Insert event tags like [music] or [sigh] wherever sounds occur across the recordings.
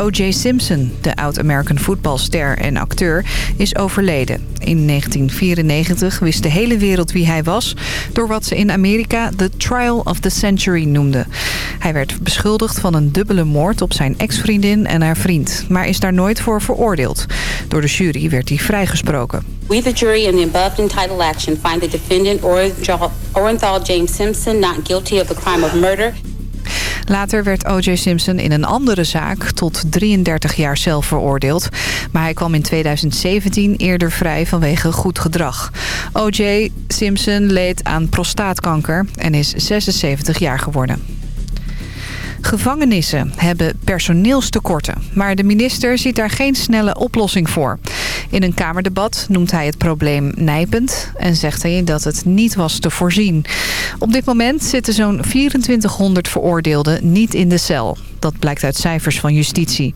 O.J. Simpson, de oud-American voetbalster en acteur, is overleden. In 1994 wist de hele wereld wie hij was... door wat ze in Amerika de Trial of the Century noemden. Hij werd beschuldigd van een dubbele moord op zijn ex-vriendin en haar vriend... maar is daar nooit voor veroordeeld. Door de jury werd hij vrijgesproken. We, the jury in the above entitled action, find the defendant Orenthal James Simpson not guilty of the crime of murder... Later werd O.J. Simpson in een andere zaak tot 33 jaar zelf veroordeeld. Maar hij kwam in 2017 eerder vrij vanwege goed gedrag. O.J. Simpson leed aan prostaatkanker en is 76 jaar geworden. Gevangenissen hebben personeelstekorten, maar de minister ziet daar geen snelle oplossing voor. In een Kamerdebat noemt hij het probleem nijpend en zegt hij dat het niet was te voorzien. Op dit moment zitten zo'n 2400 veroordeelden niet in de cel. Dat blijkt uit cijfers van justitie.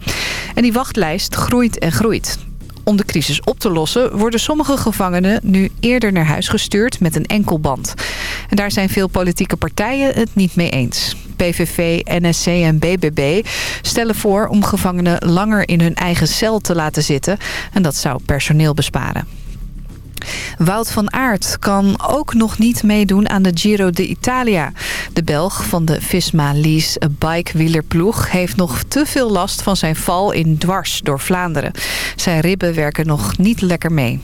En die wachtlijst groeit en groeit. Om de crisis op te lossen worden sommige gevangenen nu eerder naar huis gestuurd met een enkelband. En daar zijn veel politieke partijen het niet mee eens. PVV, NSC en BBB stellen voor om gevangenen langer in hun eigen cel te laten zitten. En dat zou personeel besparen. Wout van Aert kan ook nog niet meedoen aan de Giro d'Italia. De Belg van de Visma Lease bikewielerploeg heeft nog te veel last van zijn val in dwars door Vlaanderen. Zijn ribben werken nog niet lekker mee.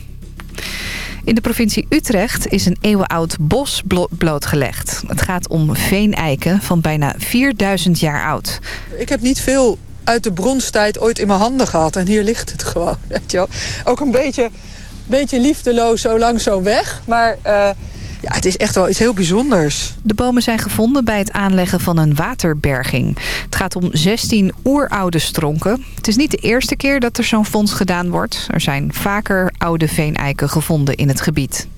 In de provincie Utrecht is een eeuwenoud bos blootgelegd. Het gaat om veeneiken van bijna 4000 jaar oud. Ik heb niet veel uit de bronstijd ooit in mijn handen gehad. En hier ligt het [laughs] gewoon, weet je. Ook een beetje, beetje liefdeloos zo lang zo weg. Maar... Uh, ja, het is echt wel iets heel bijzonders. De bomen zijn gevonden bij het aanleggen van een waterberging. Het gaat om 16 oeroude stronken. Het is niet de eerste keer dat er zo'n fonds gedaan wordt. Er zijn vaker oude veeneiken gevonden in het gebied.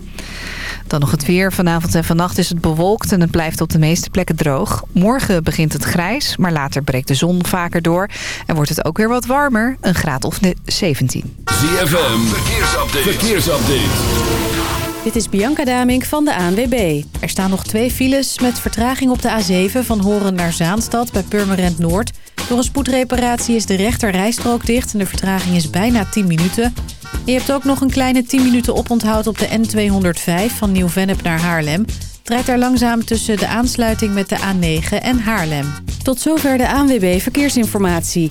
Dan nog het weer. Vanavond en vannacht is het bewolkt en het blijft op de meeste plekken droog. Morgen begint het grijs, maar later breekt de zon vaker door. En wordt het ook weer wat warmer, een graad of 17. ZFM, verkeersupdate. verkeersupdate. Dit is Bianca Damink van de ANWB. Er staan nog twee files met vertraging op de A7 van Horen naar Zaanstad bij Purmerend Noord. Door een spoedreparatie is de rechter rijstrook dicht en de vertraging is bijna 10 minuten. je hebt ook nog een kleine 10 minuten oponthoud op de N205 van Nieuw-Vennep naar Haarlem. Draait daar langzaam tussen de aansluiting met de A9 en Haarlem. Tot zover de ANWB Verkeersinformatie.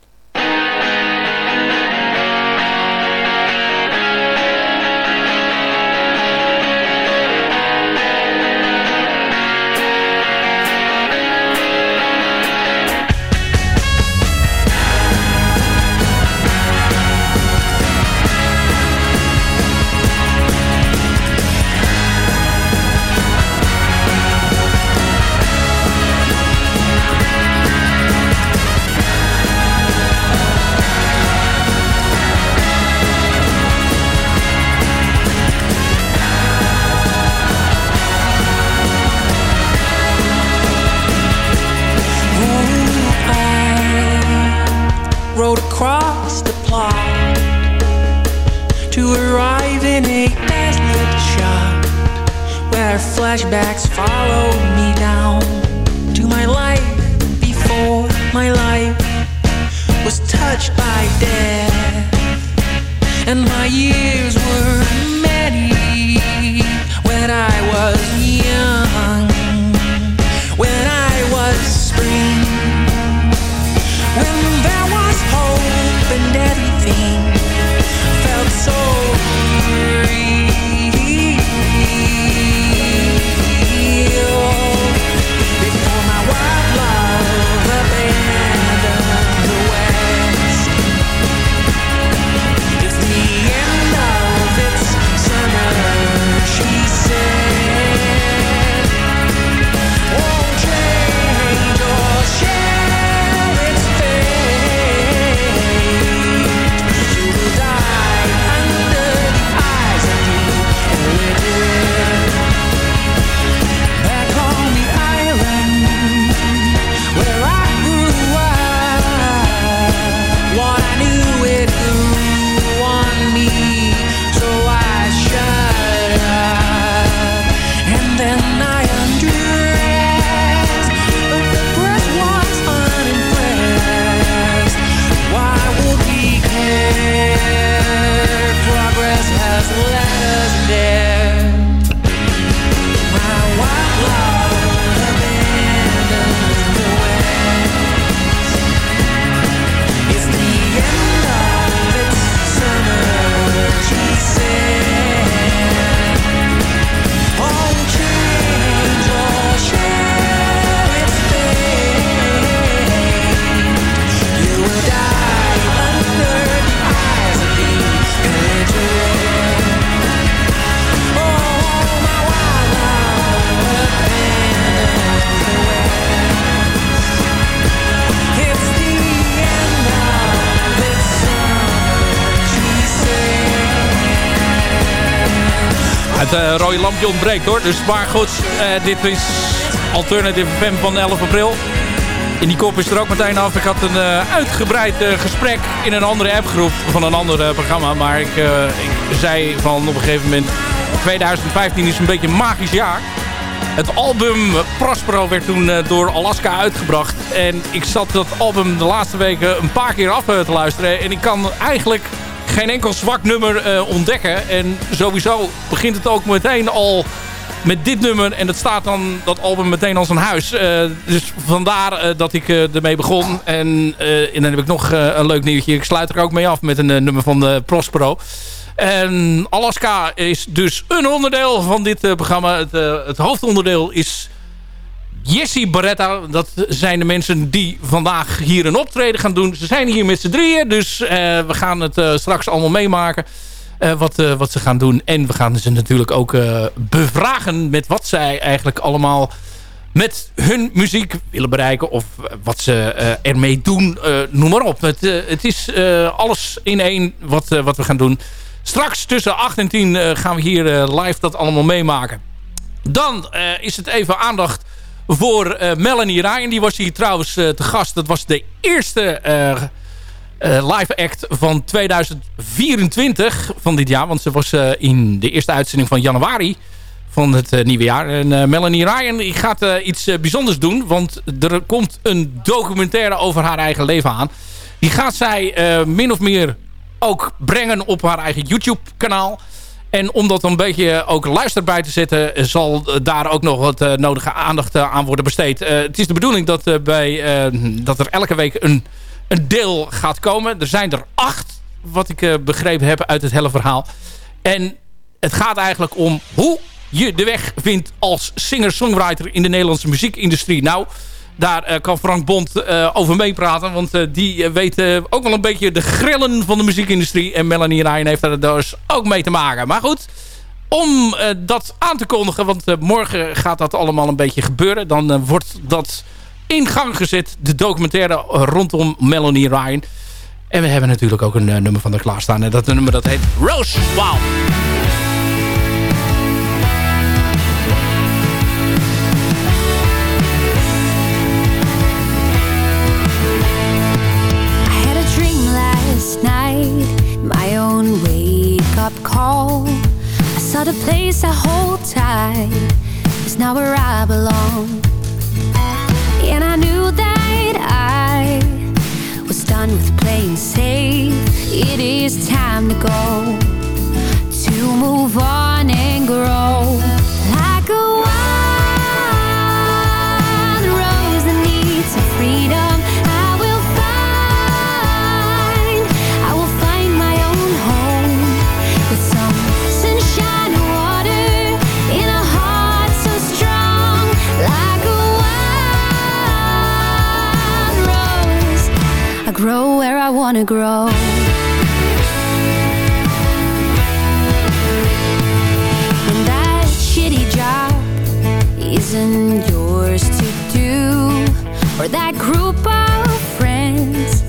Rode lampje ontbreekt hoor. Dus maar goed, uh, dit is Alternative FM van 11 april. In die kop is er ook meteen af. Ik had een uh, uitgebreid gesprek in een andere appgroep van een ander programma. Maar ik, ik zei van op een gegeven moment... 2015 is een beetje een magisch jaar. Het album Prospero werd toen door Alaska uitgebracht. En ik zat dat album de laatste weken een paar keer af te luisteren. En ik kan eigenlijk geen enkel zwak nummer uh, ontdekken. En sowieso begint het ook meteen al met dit nummer. En dat staat dan dat album meteen als een huis. Uh, dus vandaar uh, dat ik ermee begon. En, en, dan heb ik nog een leuk nieuwtje. Ik sluit er ook mee af met een nummer van Prospero. En Alaska is dus een onderdeel van dit programma. Het, het hoofdonderdeel is Jesse Barretta. Dat zijn de mensen die vandaag hier een optreden gaan doen. Ze zijn hier met z'n drieën. Dus uh, we gaan het uh, straks allemaal meemaken. Uh, wat, wat ze gaan doen. En we gaan ze natuurlijk ook bevragen met wat zij eigenlijk allemaal met hun muziek willen bereiken. Of wat ze ermee doen. noem maar op. Het, het is alles in één wat, wat we gaan doen. Straks tussen 8 en 10 gaan we hier live dat allemaal meemaken. Dan is het even aandacht voor uh, Melanie Ryan. Die was hier trouwens uh, te gast. Dat was de eerste uh, live act van 2024 van dit jaar. Want ze was in de eerste uitzending van januari van het nieuwe jaar. En Melanie Ryan gaat iets bijzonders doen. Want er komt een documentaire over haar eigen leven aan. Die gaat zij min of meer ook brengen op haar eigen YouTube kanaal. En om dat een beetje ook luisterbaar te zetten... zal daar ook nog wat uh, nodige aandacht uh, aan worden besteed. Uh, het is de bedoeling dat, bij, dat er elke week een, een deel gaat komen. Er zijn er acht, wat ik begrepen heb uit het hele verhaal. En het gaat eigenlijk om hoe je de weg vindt als singer-songwriter in de Nederlandse muziekindustrie. Nou, daar uh, kan Frank Bond uh, over meepraten. Want uh, die weet ook wel een beetje de grillen van de muziekindustrie. En Melanie Ryan heeft daar dus ook mee te maken. Maar goed, om dat aan te kondigen... want morgen gaat dat allemaal een beetje gebeuren... dan wordt dat in gang gezet. De documentaire rondom Melanie Ryan. En we hebben natuurlijk ook een nummer van de klaarstaan. En dat nummer dat heet Rose Wow. Saw the place I hold tight. It's now where I belong. And I knew that I was done with playing safe. It is time to go, to move on and grow. Wanna grow. And that shitty job isn't yours to do. Or that group of friends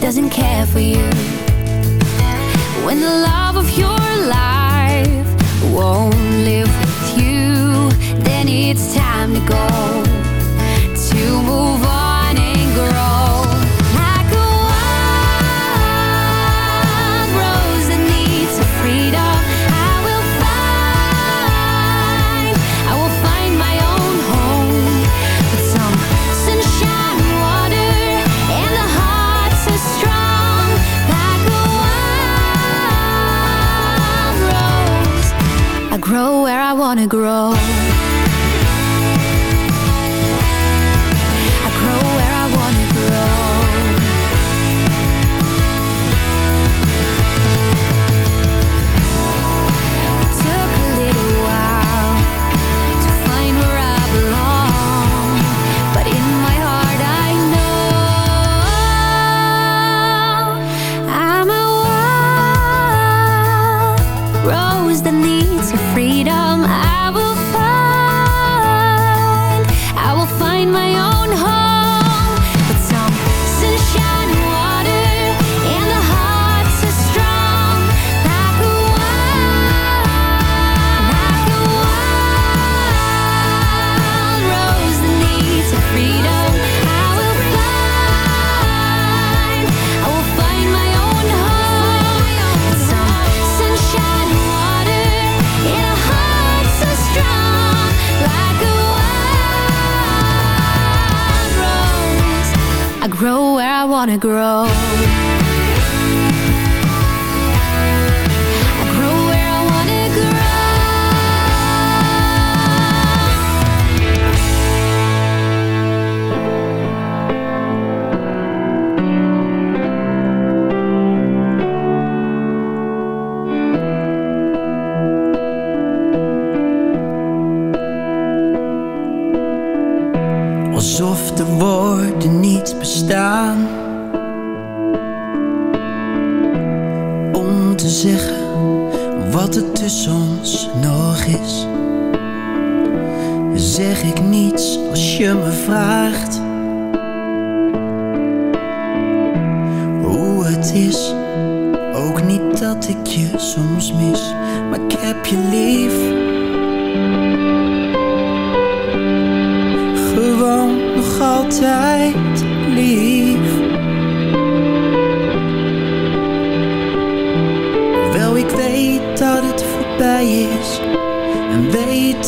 doesn't care for you. When the love of your life won't live with you Then it's time to go. To move on wanna grow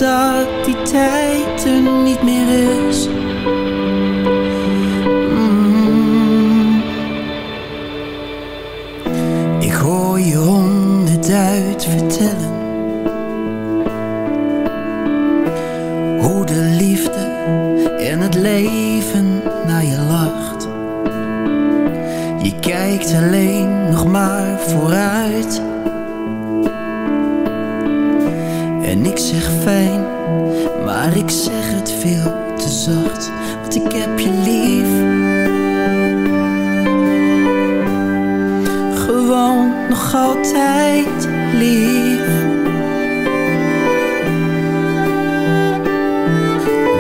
dat die tijd er niet meer is. Mm. Ik hoor je honderdduit vertellen. Hoe de liefde en het leven naar je lacht. Je kijkt alleen nog maar vooruit. Ik zeg fijn, maar ik zeg het veel te zacht. Want ik heb je lief. Gewoon nog altijd lief.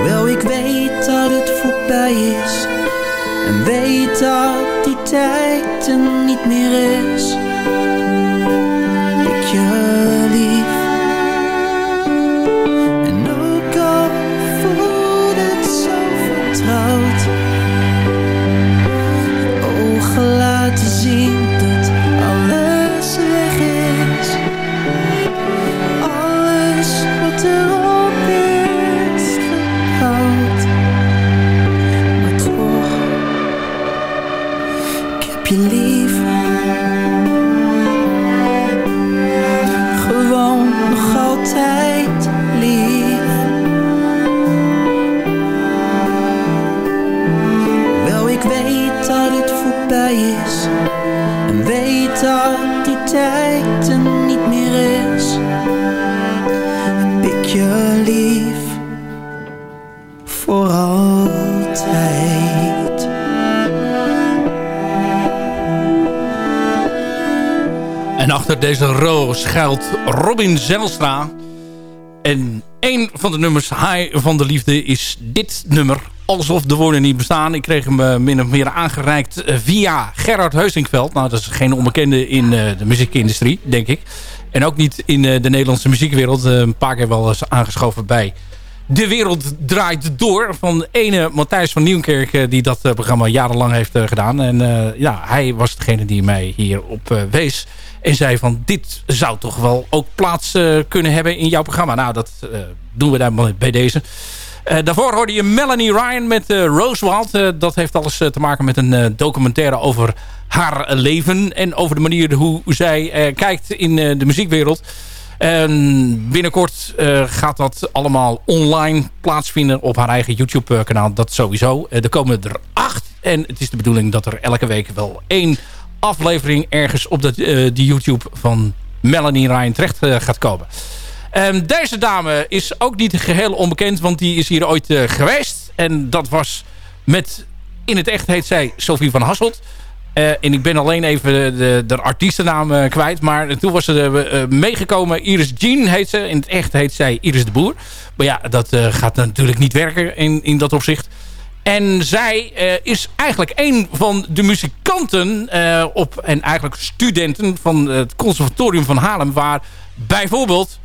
Wel, ik weet dat het voorbij is. En weet dat die tijd er niet meer is. Ik je En achter deze roos schuilt Robin Zelstra. En een van de nummers High van de Liefde is dit nummer. Alsof de woorden niet bestaan. Ik kreeg hem eh, min of meer aangereikt eh, via Gerard Heusingveld. Nou, dat is geen onbekende in eh, de muziekindustrie, denk ik. En ook niet in de Nederlandse muziekwereld. een paar keer wel eens aangeschoven bij De Wereld Draait Door. Van ene Matthijs van Nieuwkerk die dat programma jarenlang heeft gedaan. En ja, hij was degene die mij hierop wees. En zei van dit zou toch wel ook plaats uh, kunnen hebben in jouw programma. Nou, dat uh, doen we daar bij deze. Uh, daarvoor hoorde je Melanie Ryan met Roosewald. dat heeft alles te maken met een documentaire over haar leven. En over de manier hoe zij kijkt in de muziekwereld. En binnenkort gaat dat allemaal online plaatsvinden op haar eigen YouTube kanaal. Dat sowieso. er komen er acht. En het is de bedoeling dat er elke week wel één aflevering ergens op de, die YouTube van Melanie Ryan terecht gaat komen. Um, deze dame is ook niet geheel onbekend, want die is hier ooit geweest. En dat was met, in het echt heet zij Sophie van Hasselt. En ik ben alleen even de, de, artiestennaam kwijt. Maar toen was ze meegekomen. Iris Jean heet ze. In het echt heet zij Iris de Boer. Maar ja, dat gaat natuurlijk niet werken in, in dat opzicht. En zij uh, is eigenlijk een van de muzikanten uh, op, en eigenlijk studenten van het conservatorium van Haarlem. Waar bijvoorbeeld,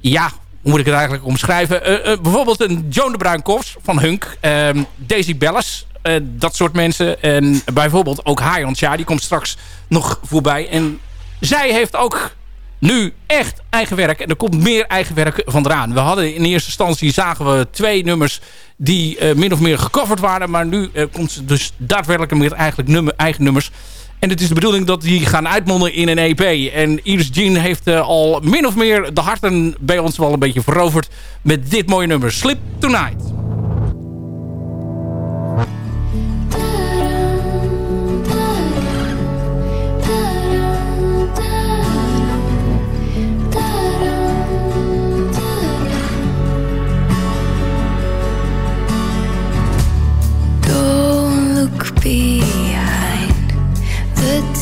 ja, hoe moet ik het eigenlijk omschrijven? Uh, bijvoorbeeld een Joan de Bruinkofs van Hunk. Daisy Bellis, eh, dat soort mensen. En bijvoorbeeld ook Hayan die komt straks nog voorbij. En zij heeft ook nu echt eigen werk. En er komt meer eigen werk van. We hadden in eerste instantie zagen we twee nummers die eh, min of meer gecoverd waren. Maar nu eh, komt ze dus daadwerkelijk met eigenlijk nummer, eigen nummers. En het is de bedoeling dat die gaan uitmonden in een EP. En Iris Jean heeft al min of meer de harten bij ons wel een beetje veroverd. Met dit mooie nummer, Slip Tonight.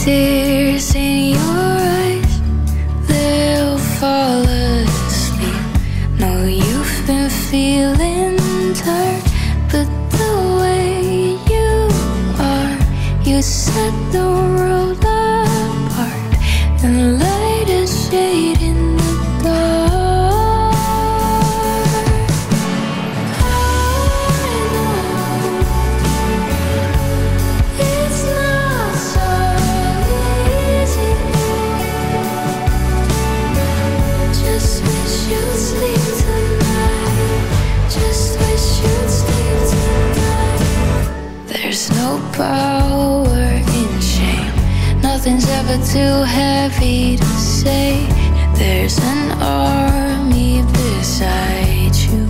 tears in your eyes, they'll fall asleep. No, you've been feeling tired, but the way you are, you set the world apart and light a shade power in shame. Nothing's ever too heavy to say. There's an army beside you.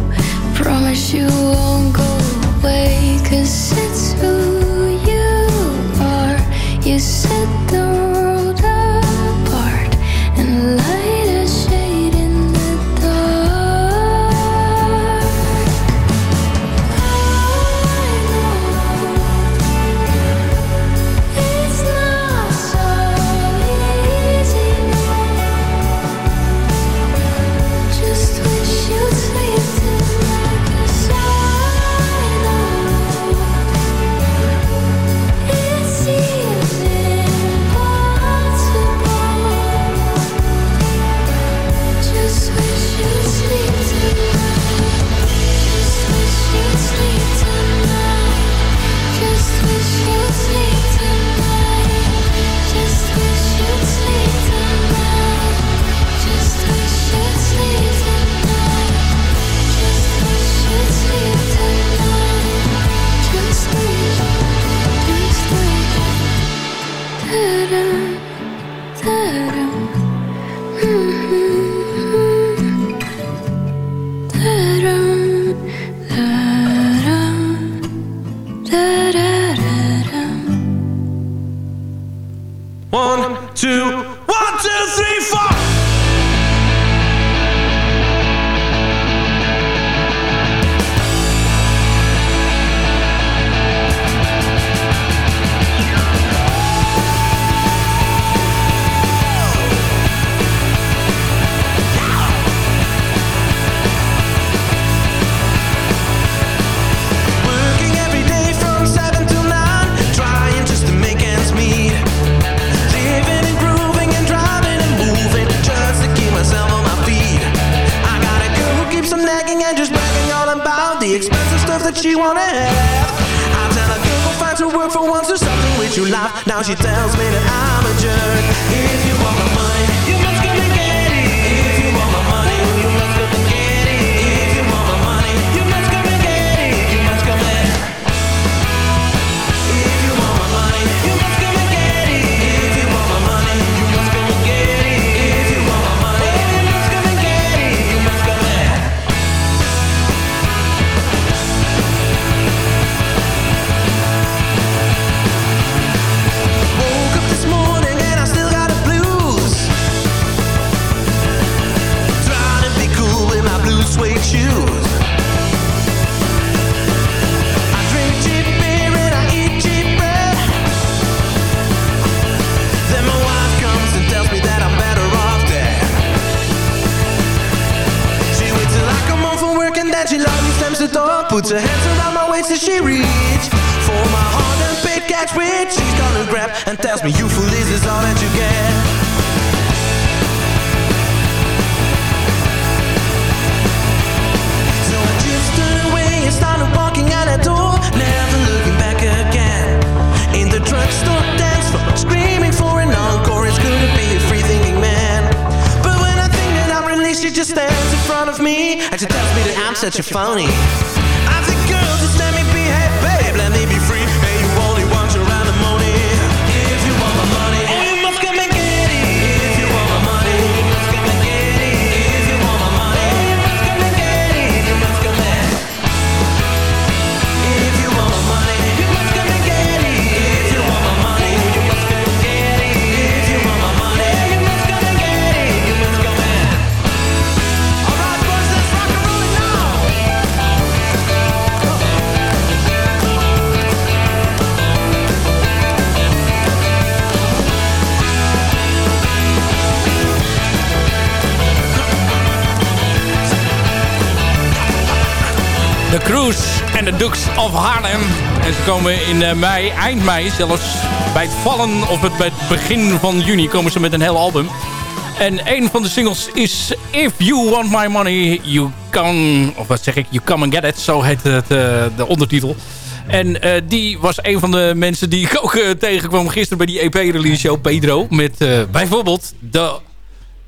Promise you won't go away. Such a phony. De Cruise en de Dukes of Harlem. En ze komen in eh, mei, eind mei, zelfs bij het vallen of het, bij het begin van juni komen ze met een heel album. En een van de singles is If You Want My Money, You Can... Of wat zeg ik? You Come and Get It. Zo heet het, eh, de ondertitel. En eh, die was een van de mensen die ik ook tegenkwam gisteren bij die EP-release show, Pedro. Met bijvoorbeeld de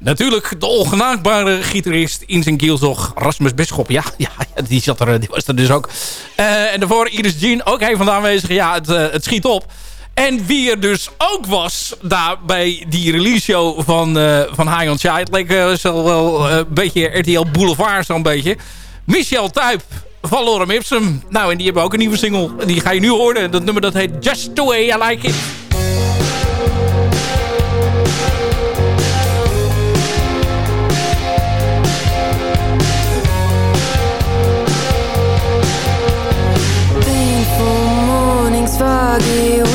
Natuurlijk de ongenaakbare gitarist in zijn kielzog, Rasmus Bisschop. Ja, ja, die, zat er, die was er dus ook. Eh, en daarvoor Iris Jean, ook een van. Ja, het, eh, het schiet op. En wie er dus ook was daar bij die release show van, eh van High on. Het leek eh, zo wel eh, een beetje RTL Boulevard zo'n beetje. Michel Tuyp van Lorem Ipsum. Nou, en die hebben ook een nieuwe single. Die ga je nu horen. Dat nummer dat heet Just The Way I Like It. Foggy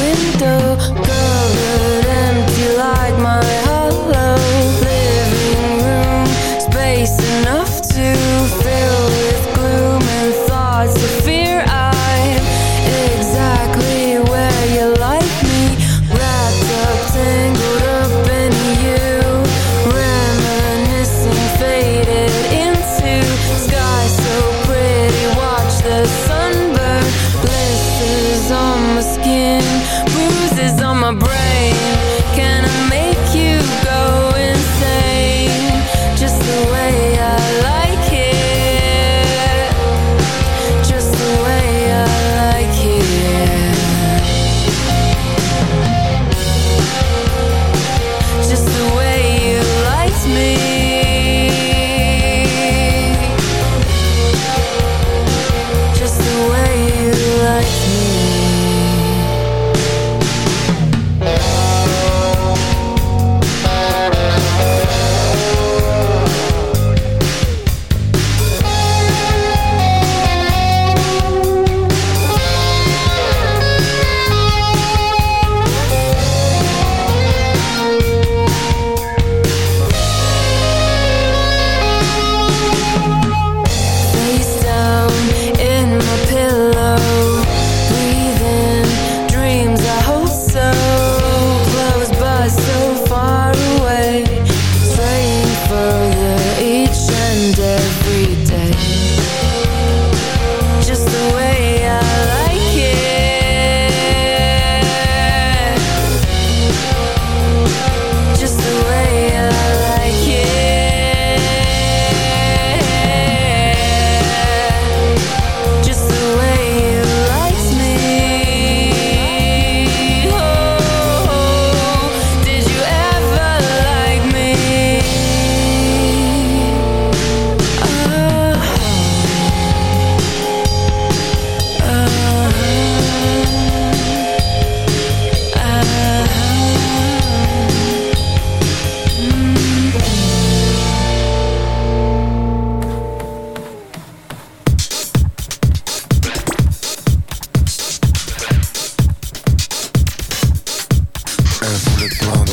En voel het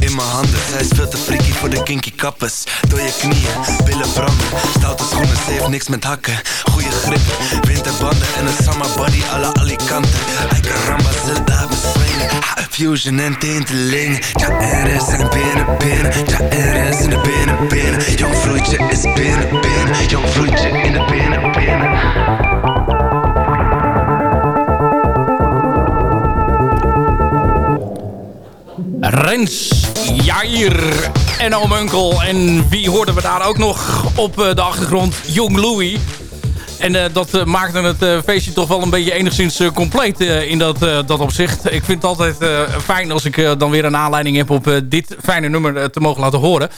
in mijn handen. Zij is veel te freaky voor de kinky kappers Door je knieën, billen branden. Stoute schoenen, ze heeft niks met hakken. Goeie grip, winterbanden En een summer body à la Alicante. Caramba, ze daar bezwingen Fusion en tinteling. Ja, er is in de binnen, binnen Ja, er is in de binnen, binnen Jong vloeitje is binnen, binnen. Jong vloeitje in de binnen, binnen Rens, Jair en oom Unkel. En wie hoorden we daar ook nog op eh, de achtergrond? Jong Louis. En eh, dat eh, maakte het feestje toch wel een beetje enigszins compleet in dat, dat opzicht. Ik vind het altijd fijn als ik dan weer een aanleiding heb op dit fijne nummer te mogen laten horen.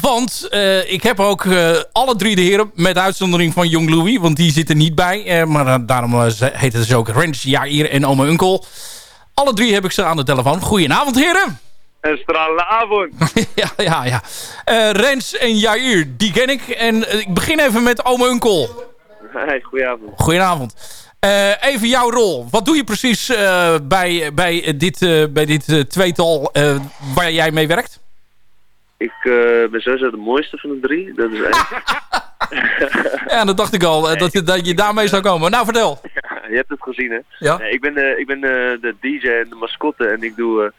Want ik heb ook alle drie de heren, met uitzondering van Jong Louis, want die zit er niet bij. maar daarom heet het dus ook Rens, Jair en ome Unkel. Alle drie heb ik ze aan de telefoon. Goedenavond heren. Een stralende avond. [laughs] ja, ja, ja. Eh, Rens en Jair, die ken ik. En eh, ik begin even met ome Unkel. Hey, goedenavond. Goedenavond. Eh, even jouw rol. Wat doe je precies bij, bij dit, bij dit tweetal waar jij mee werkt? Ik ben sowieso de mooiste van de drie. Dat is één. [laughs] Ja, dat dacht ik al, dat, dat je daarmee zou komen. Nou, vertel. [laughs] je hebt het gezien, hè? Ja. Nee, ik ben, de, ik ben de, de DJ en de mascotte en ik doe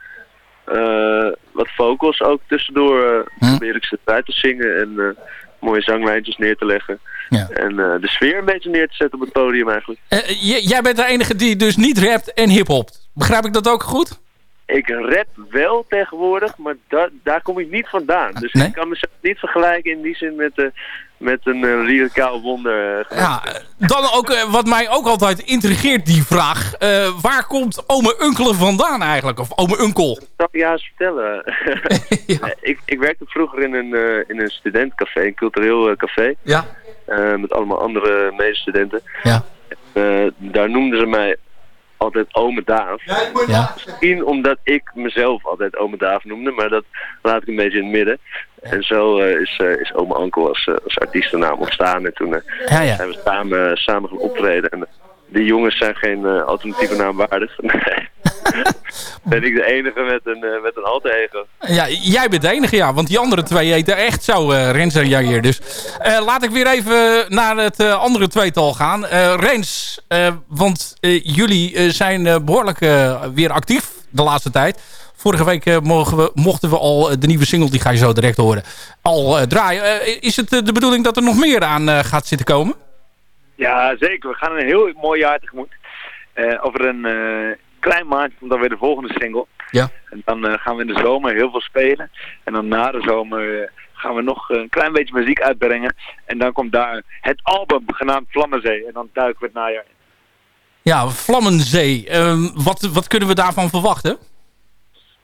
eh, eh, wat vocals ook tussendoor. eh, Probeer ik ze uit te zingen en eh, mooie zanglijntjes neer te leggen. En eh, de sfeer een beetje neer te zetten op het podium eigenlijk. Eh, jij bent de enige die dus niet rapt en hiphopt. Begrijp ik dat ook goed? Ik rap wel tegenwoordig, maar da daar kom ik niet vandaan. Dus Nee? ik kan mezelf niet vergelijken in die zin met, eh met een uh, lyricaal wonder. eh, Ja, dan ook eh, wat mij ook altijd intrigeert, die vraag. Eh, waar komt ome Unkelen vandaan eigenlijk? Of ome Unkel? zal ik je eens vertellen. [laughs] ik, ik werkte vroeger in een, eh, in een studentencafé, een cultureel eh, café. Ja. Eh, met allemaal andere medestudenten. Ja. Eh, daar noemden ze mij altijd ome Daaf. Ja. Misschien omdat ik mezelf altijd ome Daaf noemde, maar dat laat ik een beetje in het midden. En zo eh, is, eh, is ome Ankel als, eh, als artiestennaam ontstaan. En toen Ja, ja. zijn we samen, samen gaan optreden. En die jongens zijn geen alternatieve naam waardig. [laughs] Nee. ben ik de enige met een, met een alter ego. Ja, jij bent de enige, ja. Want die andere twee heten echt zo, eh, Rens en Jair. Dus laat ik weer even naar het andere tweetal gaan. Rens, want jullie zijn eh, behoorlijk eh, weer actief de laatste tijd. Vorige week eh, mogen we, mochten we al eh, de nieuwe single, die ga je zo direct horen, al eh, draaien. Is het de bedoeling dat er nog meer aan gaat zitten komen? Ja, zeker. We gaan een heel mooi jaar tegemoet. Over een klein maandje komt dan weer de volgende single. Ja. En dan gaan we in de zomer heel veel spelen. En dan na de zomer gaan we nog een klein beetje muziek uitbrengen. En dan komt daar het album genaamd Vlammenzee. En dan duiken we het najaar in. Ja, Vlammenzee. Eh, wat, wat kunnen we daarvan verwachten?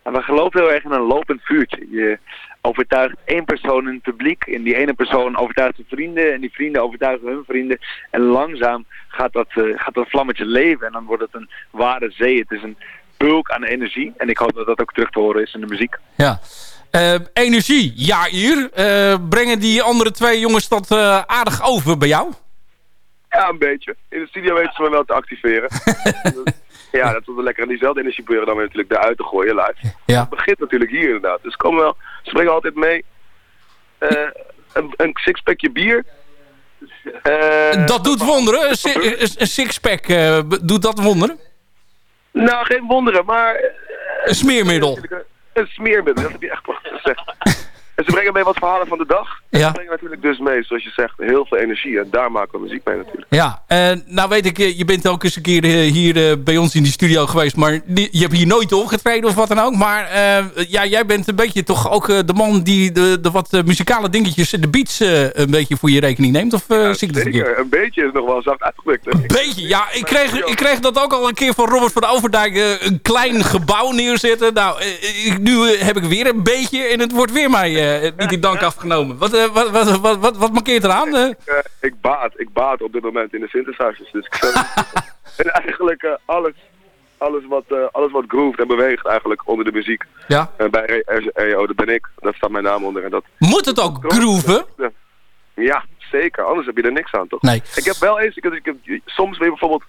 En we geloven heel erg in een lopend vuurtje. Je overtuigt één persoon in het publiek. En die ene persoon overtuigt zijn vrienden. En die vrienden overtuigen hun vrienden. En langzaam gaat dat, eh, gaat dat vlammetje leven. En dan wordt het een ware zee. Het is een bulk aan energie. En ik hoop dat dat ook terug te horen is in de muziek. Ja. Eh, energie, ja hier. Eh, brengen die andere twee jongens dat eh, aardig over bij jou? Ja, een beetje. In de studio weten ze me wel te activeren. [laughs] ja, dat we wel lekker aan diezelfde energie proberen dan weer natuurlijk eruit te gooien live. Ja. Het begint natuurlijk hier inderdaad. Dus komen wel, ze brengen altijd mee eh, een, een sixpackje bier. Eh, dat doet wonderen. Een, si- een- een sixpack eh, doet dat wonderen? Nou, geen wonderen, maar... Een smeermiddel. Een smeermiddel, dat heb je echt prachtig gezegd. En ze brengen mee wat verhalen van de dag. En Ja. Ze brengen natuurlijk dus mee, zoals je zegt, heel veel energie. En daar maken we muziek mee natuurlijk. Ja, eh, nou weet ik, eh, je bent ook eens een keer eh, hier bij ons in die studio geweest. Maar je hebt hier nooit opgetreden of wat dan ook. Maar ja, jij bent een beetje toch ook de man die de, de wat muzikale dingetjes, de beats een beetje voor je rekening neemt. Of zie ik dat? Zeker, een beetje is nog wel zacht uitgedrukt. hè. Een beetje, ja. Ik kreeg, ik kreeg dat ook al een keer van Robert van Overdijk. een klein gebouw neerzetten. Nou, nu heb ik weer een beetje en het wordt weer mij niet in dank afgenomen. Wat, eh, wat, wat, wat, wat, wat markeert eraan? eh? Ik, eh, ik baat, ik baat op dit moment in de synthesizers. Dus ik [laughs] en eigenlijk eh, alles, alles, wat, eh, alles wat grooved en beweegt eigenlijk onder de muziek. Ja. En bij EO, dat ben ik. Daar staat mijn naam onder. En dat, Moet het ook grooven? ja, zeker. Anders heb je er niks aan, toch? Nee. Ik heb wel eens, ik heb, ik heb, soms wil je bijvoorbeeld,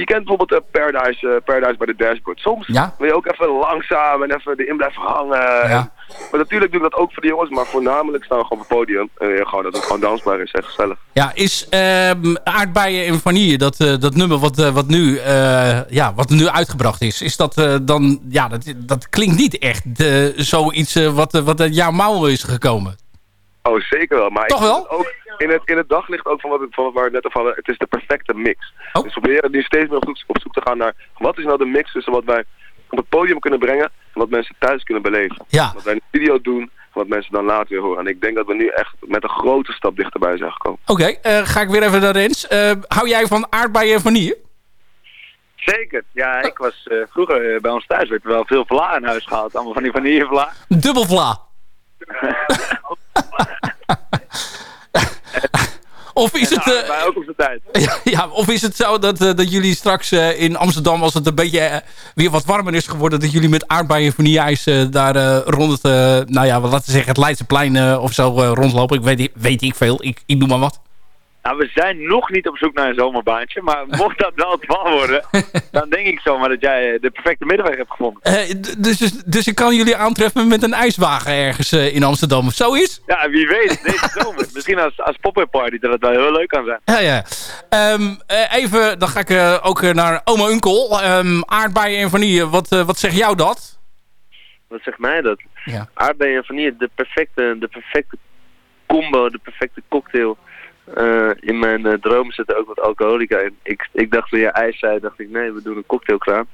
je kent bijvoorbeeld eh, Paradise, eh, Paradise bij de dashboard. Soms Ja. wil je ook even langzaam en even erin blijven hangen. En- maar natuurlijk doe ik dat ook voor de jongens, maar voornamelijk staan we gewoon op het podium. En ja, gewoon dat het gewoon dansbaar is en gezellig. Ja, is ehm, aardbeien en vanille, dat, eh, dat nummer wat, eh, wat, nu, eh, ja, wat nu uitgebracht is, is dat eh, dan, ja, dat, dat klinkt niet echt eh, zoiets eh, wat, eh, wat uit jouw mouw is gekomen. Oh, zeker wel. Maar Toch ik wel? Ook in, het, in het daglicht ook van wat, van waar we het net over hadden, het is de perfecte mix. Oh. Dus we proberen nu steeds meer op zoek, op zoek te gaan naar wat is nou de mix tussen wat wij op het podium kunnen brengen en wat mensen thuis kunnen beleven. Ja. Wat wij in de video doen en wat mensen dan later weer horen. En ik denk dat we nu echt met een grote stap dichterbij zijn gekomen. Oké, eh, ga ik weer even naar Rens. Eh, hou jij van aardbeien en vanille? Zeker. Ja, ik was eh, vroeger bij ons thuis werd er wel veel vla in huis gehaald. Allemaal van die vanillevla. Dubbel vla. Of is het... eh, Wij ook op de tijd. [laughs] Ja, ja, of is het zo dat, eh, dat jullie straks eh, in Amsterdam, als het een beetje eh, weer wat warmer is geworden, dat jullie met aardbeien vanille-ijs eh, daar eh, rond het, eh, nou ja, wat laten we zeggen, het Leidseplein eh, of zo eh, rondlopen? Ik weet, weet ik veel, ik, ik doe maar wat. Nou, we zijn nog niet op zoek naar een zomerbaantje. Maar [laughs] mocht dat wel het geval worden, dan denk ik zomaar dat jij eh, de perfecte middenweg hebt gevonden. Eh, dus, dus, dus ik kan jullie aantreffen met een ijswagen ergens eh, in Amsterdam of zoiets? Ja, wie weet, deze [laughs] zomer. Misschien als, als pop-up party dat het wel heel leuk kan zijn. Ja, ja. Ehm, eh, even, dan ga ik eh, ook naar oma Unkel. Ehm, aardbeien en vanille, wat, wat zegt jou dat? Wat zegt mij dat? Ja. Aardbeien en vanille, de perfecte, de perfecte combo, de perfecte cocktail. Eh, in mijn eh, droom zit er ook wat alcoholica in. Ik, ik dacht toen je ijs zei, dacht ik nee, we doen een cocktailkraan.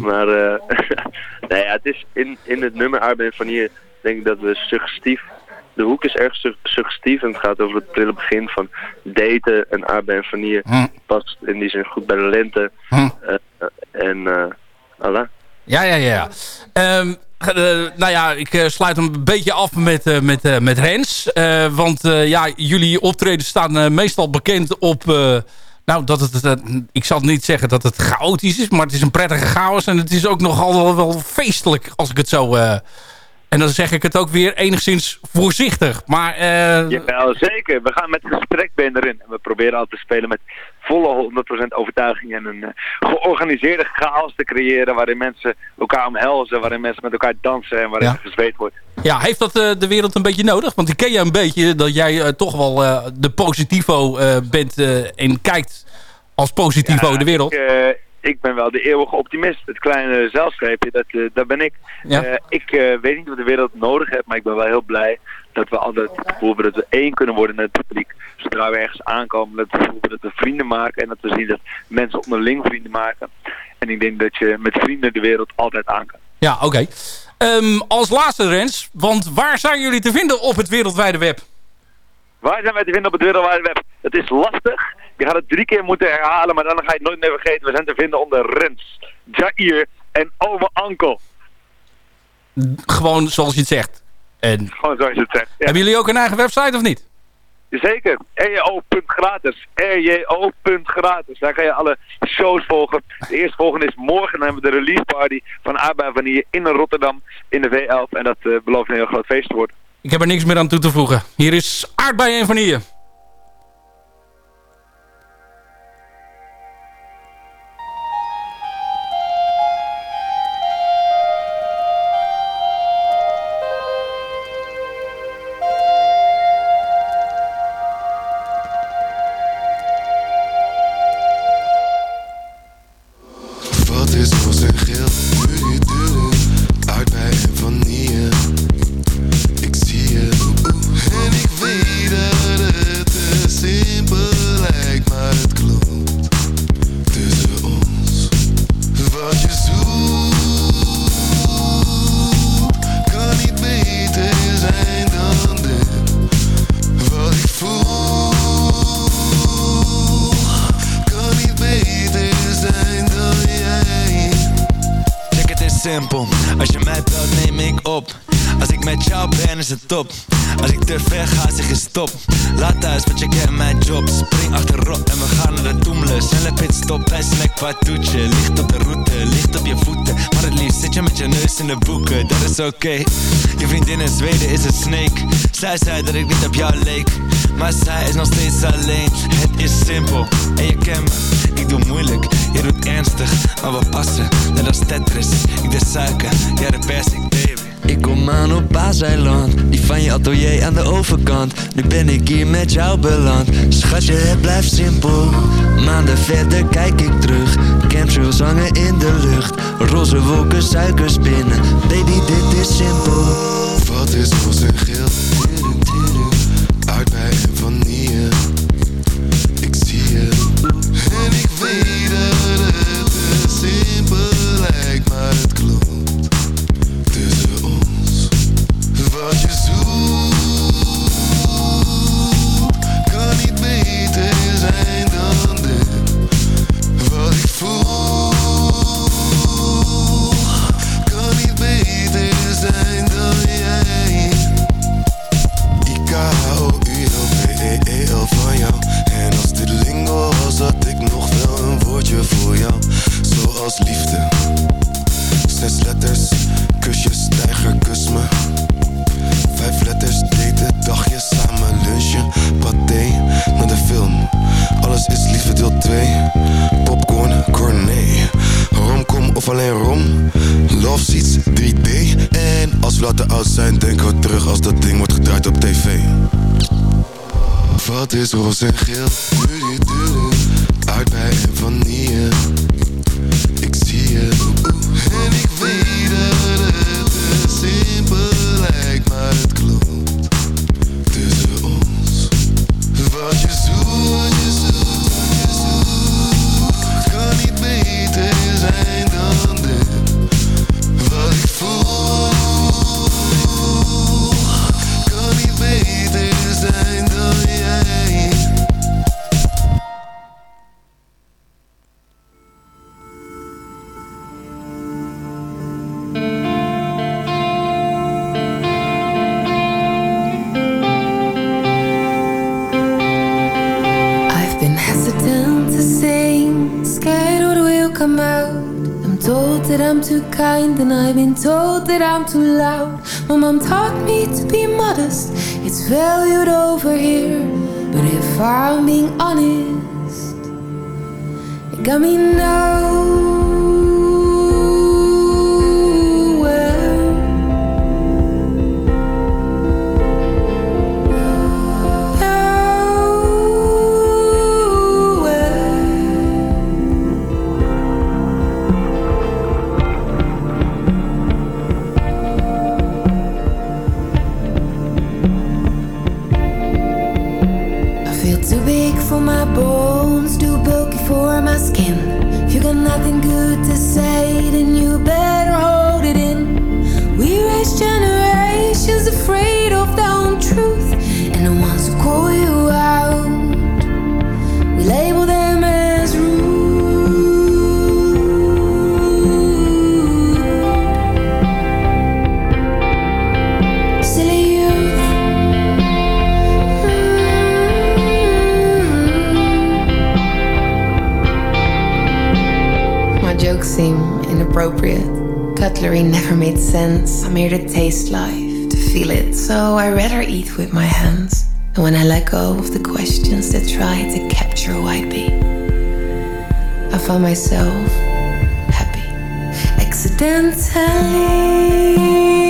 Maar eh [laughs] nou ja, het is in, in het nummer aardbeien en vanille denk ik dat we suggestief... De hoek is erg su- suggestief en het gaat over het prille begin van daten en aardbeien en vanille. Hm. Past in die zin goed bij de lente. Eh, en eh Allah. Ja, ja, ja. Eh, nou ja, ik eh, sluit hem een beetje af met, eh, met, eh, met Rens. Eh, want eh, ja, jullie optredens staan eh, meestal bekend op... eh, nou, dat het, eh, ik zal niet zeggen dat het chaotisch is, maar het is een prettige chaos. En het is ook nogal wel, wel feestelijk, als ik het zo... eh, en dan zeg ik het ook weer enigszins voorzichtig. Maar eh, Jawel, zeker. We gaan met gesprekbeen erin. En we proberen altijd te spelen met volle 100% overtuiging. En een eh, georganiseerde chaos te creëren waarin mensen elkaar omhelzen. Waarin mensen met elkaar dansen en waarin Ja. gezweet wordt. Ja, heeft dat eh, de wereld een beetje nodig? Want ik ken je een beetje dat jij eh, toch wel de positivo bent en kijkt als positivo Ja, de wereld. Ik, ik ben wel de eeuwige optimist. Het kleine zelfstreepje, dat, eh, dat ben ik. Ja. Eh, ik eh, weet niet wat de wereld nodig heeft, maar ik ben wel heel blij dat we altijd het gevoel hebben dat we één kunnen worden in het publiek. Zodra we ergens aankomen, dat we het gevoel hebben dat we vrienden maken en dat we zien dat mensen onderling vrienden maken. En ik denk dat je met vrienden de wereld altijd aan kan. Ja, oké. Ehm, als laatste, Rens, want waar zijn jullie te vinden op het wereldwijde web? Waar zijn wij te vinden op het wereldwijde web? Het is lastig. Je gaat het drie keer moeten herhalen, maar dan ga je het nooit meer vergeten. We zijn te vinden onder Rens, Jair en Ome Ankel. Gewoon zoals je het zegt. En, Gewoon zoals je het zegt. Ja. Hebben jullie ook een eigen website of niet? Zeker, rjo.gratis. rjo.gratis. Daar kan je alle shows volgen. De eerste volgende is morgen. Dan hebben we de release party van Aardbei Vanille in Rotterdam in de V11. En dat eh, belooft een heel groot feest te worden. Ik heb er niks meer aan toe te voegen. Hier is aardbei en vanille. Check is top. Als ik te ver ga zeg je stop. Laat thuis want je kent mijn job. Spring achterop en we gaan naar de Toemler Snelle pitstop bij Snack wat doet je? Licht op de route, licht op je voeten. Maar het liefst zit je met je neus in de boeken Dat is oké. Je vriendin in Zweden is een snake. Zij zei dat ik niet op jou leek Maar zij is nog steeds alleen. Het is simpel en je kent me. Ik doe moeilijk, je doet ernstig Maar we passen, net als Tetris Ik de suiker, jij de persik, baby Ik kom aan op Paaseiland, die van je atelier aan de overkant. Nu ben ik hier met jou beland. Schatje, het blijft simpel. Maanden verder kijk ik terug. Chemtrails hangen in de lucht. Roze wolken, suikerspinnen. Baby, dit is simpel. Wat is roze en geel? Tudu, tudu. Zijn denken we terug als dat ding wordt gedraaid op tv Wat is roze en geel? Too loud. My mom taught me to be modest, it's valued over here. But if I'm being honest, it got me cutlery never made sense. I'm here to taste life, to feel it, so I rather eat with my hands. And when I let go of the questions that try to capture who I be, I found myself happy accidentally.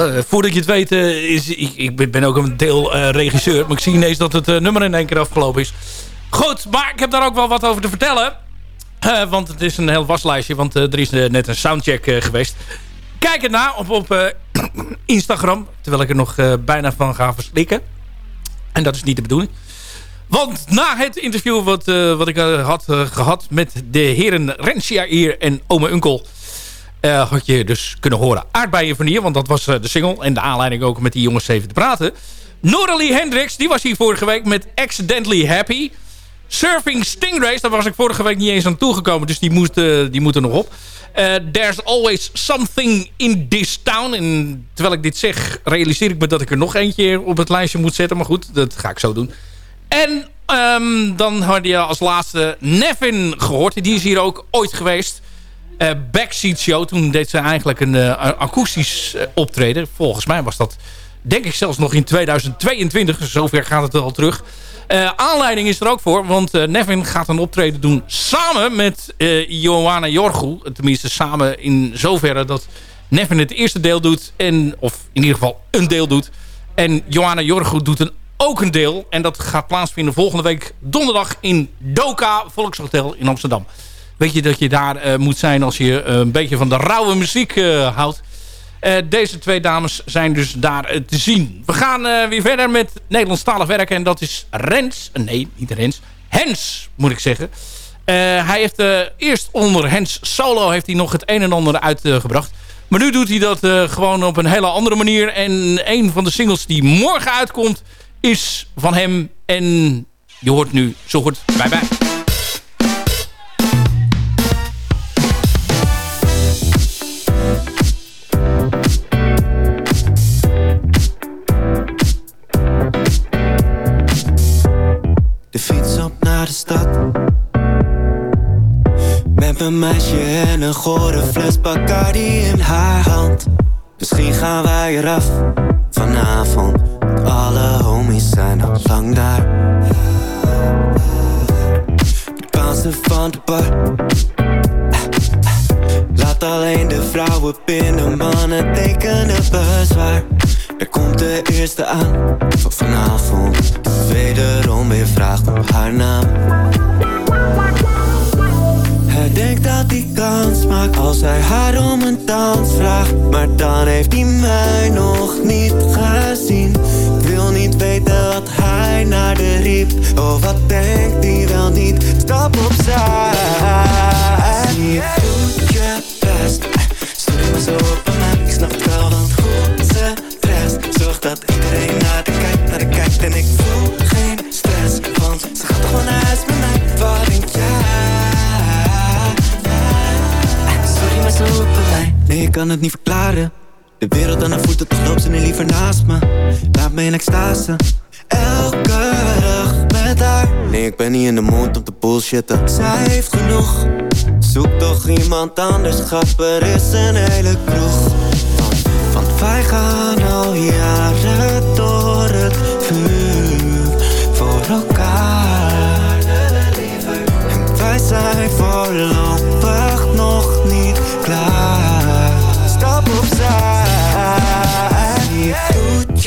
Eh, voordat je het weet, eh, is, ik, ik ben ook een deel eh, regisseur. Maar ik zie ineens dat het nummer in één keer afgelopen is. Goed, maar ik heb daar ook wel wat over te vertellen. Want het is een heel waslijstje. Want er is net een soundcheck geweest. Kijk ernaar op, op [clears throat] Instagram. Terwijl ik er nog bijna van ga verslikken. En dat is niet de bedoeling. Want na het interview wat, wat ik had eh, gehad met de heren Rencia hier en Ome Unkel... eh, had je dus kunnen horen Aardbeien van hier. Want dat was eh, de single. En de aanleiding ook met die jongens even te praten. Noralie Hendricks, die was hier vorige week met Accidentally Happy. Surfing Stingrays, daar was ik vorige week niet eens aan toegekomen. Dus die, moest, eh, die moet er nog op. Eh, there's always something in this town. En terwijl ik dit zeg, realiseer ik me dat ik er nog eentje op het lijstje moet zetten. Maar goed, dat ga ik zo doen. En ehm, dan had je als laatste Nevin gehoord. Die is hier ook ooit geweest. Eh, Backseat Show. Toen deed ze eigenlijk een eh, akoestisch eh, optreden. Volgens mij was dat, denk ik zelfs nog in 2022. Dus zover gaat het al terug. Aanleiding is er ook voor. Want Nevin gaat een optreden doen samen met eh Johanna Jorgu. Tenminste samen in zoverre dat Nevin het eerste deel doet. En, of in ieder geval een deel doet. En Johanna Jorgu doet een, ook een deel. En dat gaat plaatsvinden volgende week donderdag in Doka Volkshotel in Amsterdam. Weet je dat je daar eh, moet zijn als je eh, een beetje van de rauwe muziek eh, houdt. Deze twee dames zijn dus daar te zien. We gaan weer verder met Nederlandstalig werken. En dat is Rens. nee, niet Rens. Hens, moet ik zeggen. Hij heeft eerst onder Hens Solo heeft hij nog het een en ander uitgebracht. maar nu doet hij dat gewoon op een hele andere manier. En een van de singles die morgen uitkomt is van hem. En je hoort nu zo goed bij bij. Stad. Met mijn meisje en een gore fles Bacardi in haar hand. Misschien gaan wij eraf. Vanavond Alle homies zijn al lang daar. De bouncer van de bar. Laat alleen de vrouwen binnen, mannen tekenen bezwaar Er komt de eerste aan. Van vanavond. Wederom weer vraagt om haar naam. Hij denkt dat hij kans maakt als hij haar om een dans vraagt. Maar dan heeft hij mij nog niet gezien. Wil niet weten wat hij naar de riep. Oh wat denkt hij wel niet, stap opzij. Doet je best. Stuur me zo Ik kan het niet verklaren. De wereld aan haar voeten, toch loopt ze liever naast me. Laat me in extase. Elke dag met haar. Nee, ik ben niet in de mood om te bullshitten. Zij heeft genoeg. Zoek toch iemand anders, grap, er is een hele kroeg. Want, wij gaan al jaren door het vuur Voor elkaar. En wij zijn voorlopig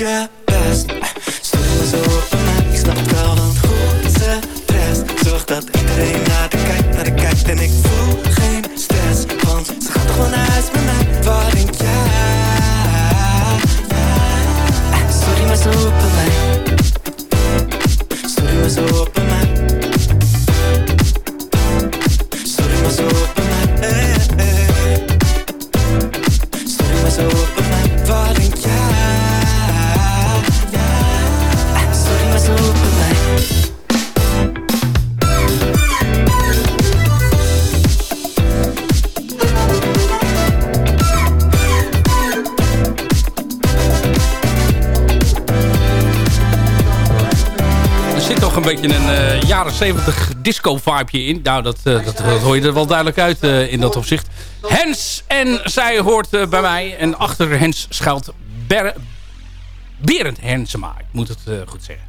je best. Stuur zo op ik snap het wel want goed stress Zorg dat iedereen naar de kijkt, naar de kijkt En ik voel geen stress Want ze gaat toch gewoon naar huis jaren 70 disco vibeje in. Nou, dat, eh, dat, dat hoor je er wel duidelijk uit eh, in dat opzicht. Hens en zij hoort eh, bij mij. En achter Hens schuilt Ber Berend Hensema. Ik moet het goed zeggen.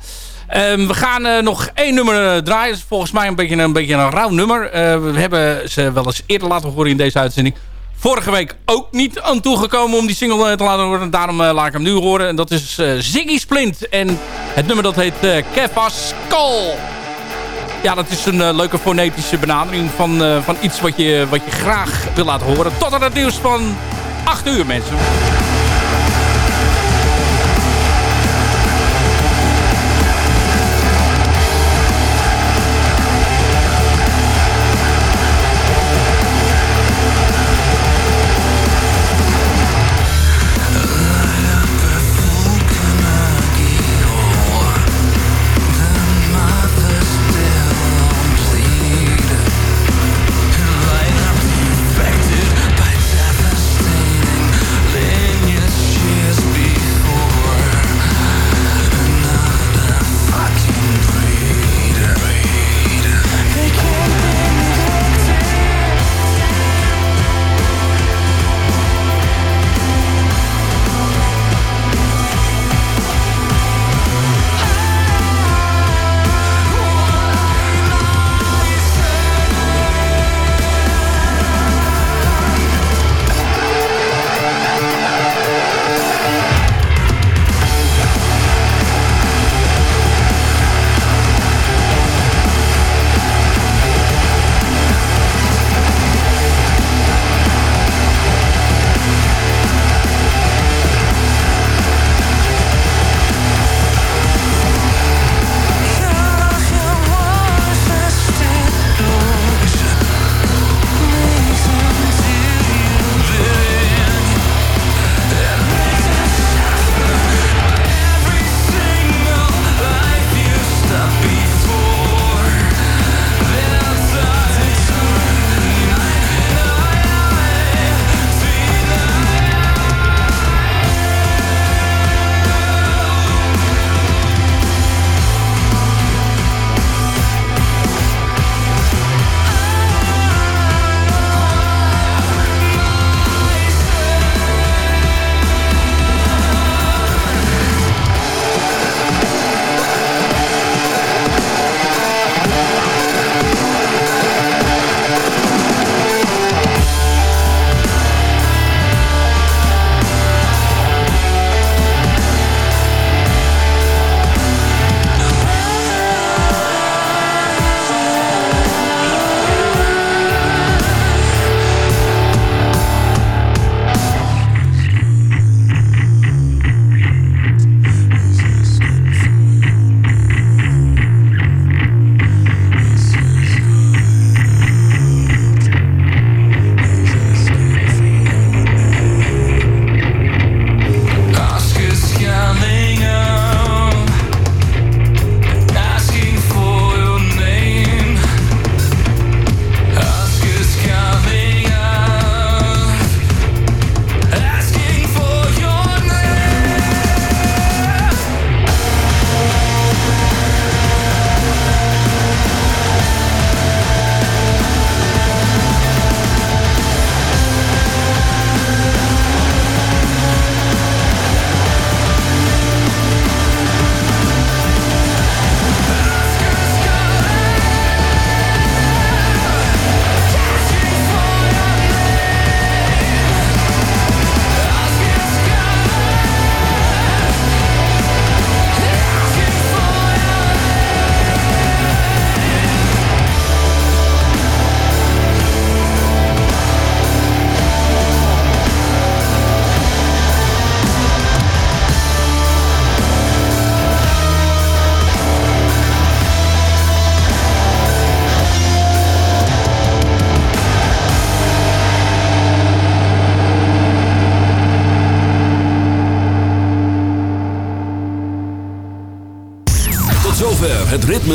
Ehm, we gaan nog één nummer draaien. Volgens mij een beetje een, beetje een rauw nummer. We hebben ze wel eens eerder laten horen in deze uitzending. Vorige week ook niet aan toegekomen om die single te laten horen. Daarom laat ik hem nu horen. En dat is Ziggy Splint. En het nummer dat heet Kefas Call. Ja, dat is een eh, leuke fonetische benadering van, eh, van iets wat je, wat je graag wil laten horen. Tot aan het nieuws van 8 uur, mensen.